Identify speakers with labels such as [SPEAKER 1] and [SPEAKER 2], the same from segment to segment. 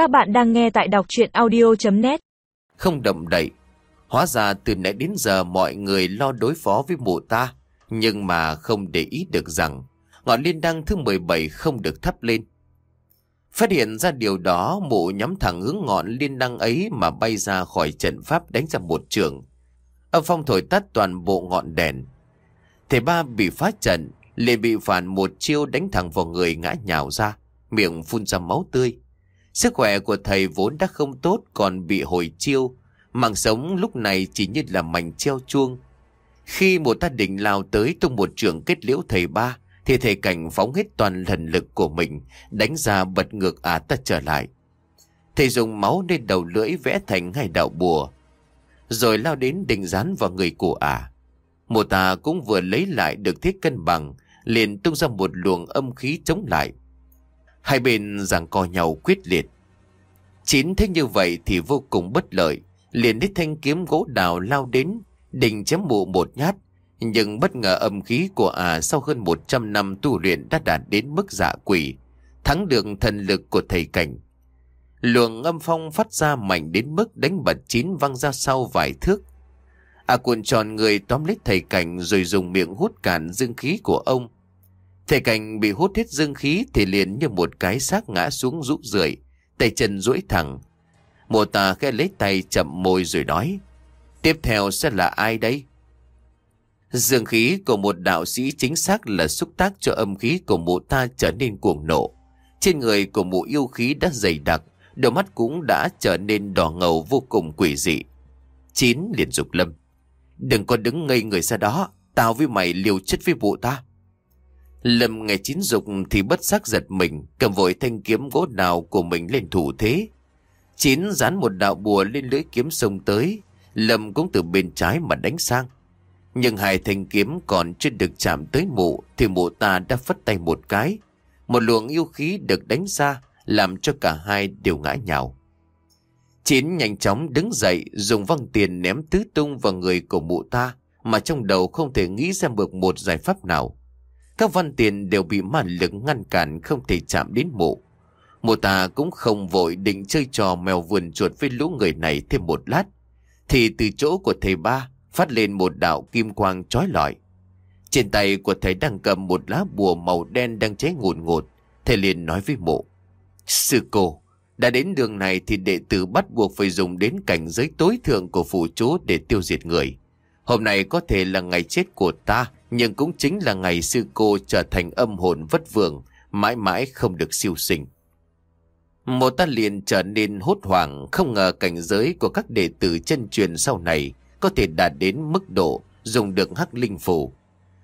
[SPEAKER 1] Các bạn đang nghe tại đọc chuyện audio.net
[SPEAKER 2] Không động đậy. Hóa ra từ nãy đến giờ mọi người lo đối phó với mụ ta. Nhưng mà không để ý được rằng ngọn liên đăng thứ 17 không được thắp lên. Phát hiện ra điều đó mụ nhắm thẳng hướng ngọn liên đăng ấy mà bay ra khỏi trận pháp đánh ra một trường. Âm phong thổi tắt toàn bộ ngọn đèn. Thầy ba bị phá trận, liền bị phản một chiêu đánh thẳng vào người ngã nhào ra, miệng phun ra máu tươi. Sức khỏe của thầy vốn đã không tốt còn bị hồi chiêu, mạng sống lúc này chỉ như là mảnh treo chuông. Khi một ta định lao tới tung một trường kết liễu thầy ba, thì thầy cảnh phóng hết toàn thần lực của mình, đánh ra bật ngược à ta trở lại. Thầy dùng máu lên đầu lưỡi vẽ thành hai đạo bùa, rồi lao đến định dán vào người của ả. Một ta cũng vừa lấy lại được thiết cân bằng, liền tung ra một luồng âm khí chống lại. Hai bên giằng co nhau quyết liệt. Chín thế như vậy thì vô cùng bất lợi, liền đích thanh kiếm gỗ đào lao đến, định chém mụ một nhát. Nhưng bất ngờ âm khí của ả sau hơn 100 năm tu luyện đã đạt đến mức dạ quỷ, thắng được thần lực của thầy cảnh. Luồng âm phong phát ra mạnh đến mức đánh bật chín văng ra sau vài thước. À cuộn tròn người tóm lấy thầy cảnh rồi dùng miệng hút cạn dương khí của ông. Thầy cảnh bị hút hết dương khí thì liền như một cái xác ngã xuống rũ rượi, tay chân duỗi thẳng. Mộ tà khẽ lấy tay chậm môi rồi nói, tiếp theo sẽ là ai đây? Dương khí của một đạo sĩ chính xác là xúc tác cho âm khí của mụ ta trở nên cuồng nộ. Trên người của mụ yêu khí đã dày đặc, đôi mắt cũng đã trở nên đỏ ngầu vô cùng quỷ dị. Chín liền dục lâm. Đừng có đứng ngây người ra đó, tao với mày liều chết với mụ ta. Lâm nghe chín dục thì bất giác giật mình, cầm vội thanh kiếm gỗ nào của mình lên thủ thế. Chín dán một đạo bùa lên lưỡi kiếm sông tới, Lâm cũng từ bên trái mà đánh sang. Nhưng hai thanh kiếm còn chưa được chạm tới mụ thì mụ ta đã phất tay một cái. Một luồng yêu khí được đánh ra làm cho cả hai đều ngã nhào. Chín nhanh chóng đứng dậy dùng văng tiền ném tứ tung vào người của mụ ta mà trong đầu không thể nghĩ ra được một giải pháp nào. Các văn tiền đều bị ma lực ngăn cản không thể chạm đến mộ. mộ ta cũng không vội định chơi trò mèo vườn chuột với lũ người này thêm một lát. Thì từ chỗ của thầy ba phát lên một đạo kim quang trói lọi. Trên tay của thầy đang cầm một lá bùa màu đen đang cháy ngột ngột. Thầy liền nói với mộ: Sư cô, đã đến đường này thì đệ tử bắt buộc phải dùng đến cảnh giới tối thượng của phụ chú để tiêu diệt người. Hôm nay có thể là ngày chết của ta, nhưng cũng chính là ngày sư cô trở thành âm hồn vất vưởng, mãi mãi không được siêu sinh. Một ta liền trở nên hốt hoảng, không ngờ cảnh giới của các đệ tử chân truyền sau này có thể đạt đến mức độ dùng được hắc linh phủ.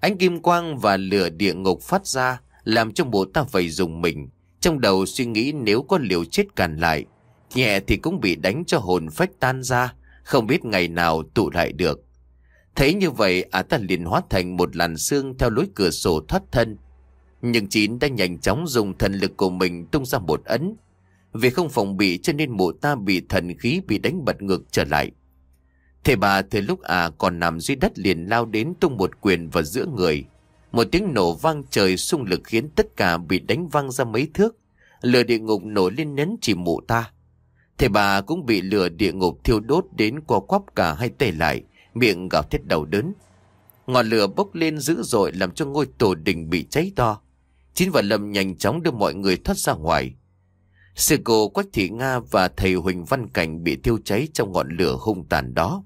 [SPEAKER 2] Ánh kim quang và lửa địa ngục phát ra, làm cho bộ ta phải dùng mình. Trong đầu suy nghĩ nếu có liều chết cản lại, nhẹ thì cũng bị đánh cho hồn phách tan ra, không biết ngày nào tụ lại được. Thấy như vậy, ả ta liền hóa thành một làn xương theo lối cửa sổ thoát thân. Nhưng chín đã nhanh chóng dùng thần lực của mình tung ra một ấn. Vì không phòng bị cho nên mụ ta bị thần khí bị đánh bật ngược trở lại. Thầy bà từ lúc ả còn nằm dưới đất liền lao đến tung một quyền vào giữa người. Một tiếng nổ vang trời xung lực khiến tất cả bị đánh văng ra mấy thước. Lửa địa ngục nổi lên nhấn chỉ mụ ta. Thầy bà cũng bị lửa địa ngục thiêu đốt đến co quắp cả hai tay lại, miệng gào thét đầu đớn. Ngọn lửa bốc lên dữ dội làm cho ngôi tổ đình bị cháy to. Chín và Lâm nhanh chóng đưa mọi người thoát ra ngoài. Sư cô Quách Thị Nga và thầy Huỳnh Văn Cảnh bị thiêu cháy trong ngọn lửa hung tàn đó.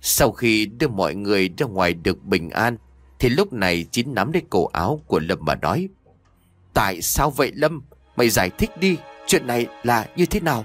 [SPEAKER 2] Sau khi đưa mọi người ra ngoài được bình an, thì lúc này Chín nắm lấy cổ áo của Lâm mà nói. Tại sao vậy Lâm? Mày giải thích đi, chuyện này là như thế nào?